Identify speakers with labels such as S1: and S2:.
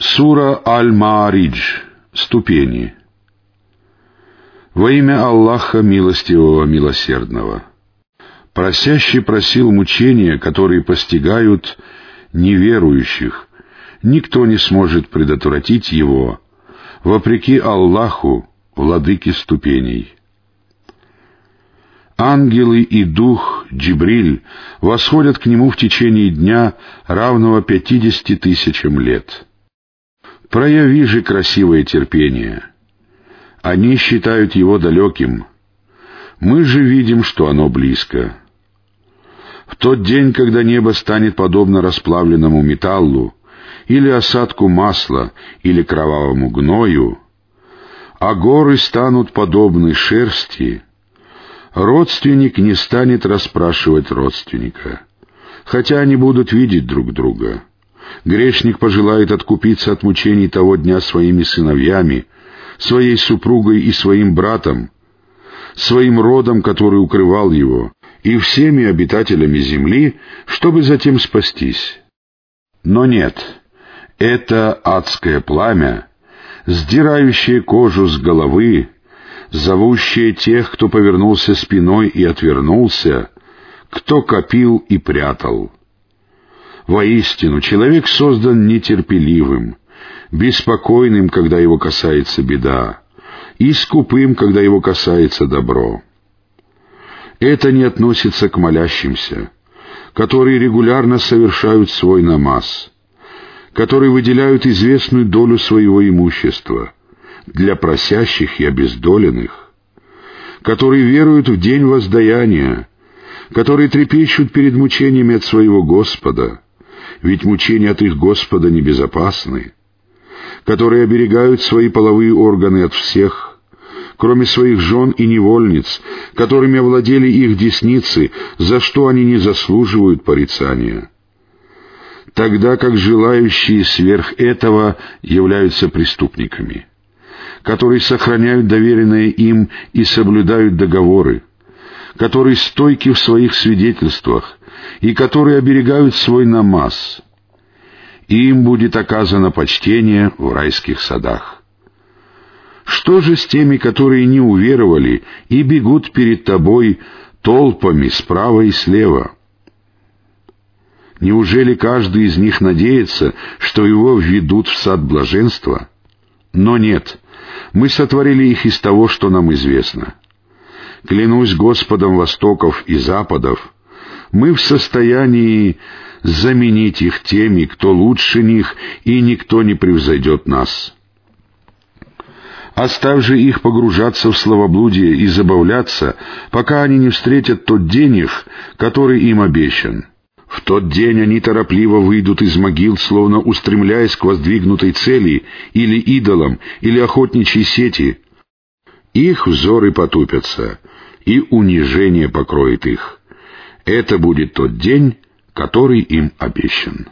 S1: Сура Аль-Мааридж. Ступени. Во имя Аллаха Милостивого Милосердного. Просящий просил мучения, которые постигают неверующих. Никто не сможет предотвратить его, вопреки Аллаху, владыке ступеней. Ангелы и дух Джибриль восходят к нему в течение дня, равного пятидесяти тысячам лет. Прояви же красивое терпение. Они считают его далеким. Мы же видим, что оно близко. В тот день, когда небо станет подобно расплавленному металлу, или осадку масла, или кровавому гною, а горы станут подобны шерсти, родственник не станет расспрашивать родственника, хотя они будут видеть друг друга. Грешник пожелает откупиться от мучений того дня своими сыновьями, своей супругой и своим братом, своим родом, который укрывал его, и всеми обитателями земли, чтобы затем спастись. Но нет, это адское пламя, сдирающее кожу с головы, зовущее тех, кто повернулся спиной и отвернулся, кто копил и прятал. Воистину, человек создан нетерпеливым, беспокойным, когда его касается беда, и скупым, когда его касается добро. Это не относится к молящимся, которые регулярно совершают свой намаз, которые выделяют известную долю своего имущества для просящих и обездоленных, которые веруют в день воздаяния, которые трепещут перед мучениями от своего Господа, ведь мучения от их Господа небезопасны, которые оберегают свои половые органы от всех, кроме своих жен и невольниц, которыми овладели их десницы, за что они не заслуживают порицания. Тогда как желающие сверх этого являются преступниками, которые сохраняют доверенное им и соблюдают договоры, которые стойки в своих свидетельствах, и которые оберегают свой намаз. Им будет оказано почтение в райских садах. Что же с теми, которые не уверовали и бегут перед тобой толпами справа и слева? Неужели каждый из них надеется, что его введут в сад блаженства? Но нет, мы сотворили их из того, что нам известно. Клянусь Господом востоков и западов, мы в состоянии заменить их теми, кто лучше них, и никто не превзойдет нас. Оставь же их погружаться в словоблудие и забавляться, пока они не встретят тот день их, который им обещан. В тот день они торопливо выйдут из могил, словно устремляясь к воздвигнутой цели, или идолам, или охотничьей сети. Их взоры потупятся, и унижение покроет их. Это будет тот день, который им обещан.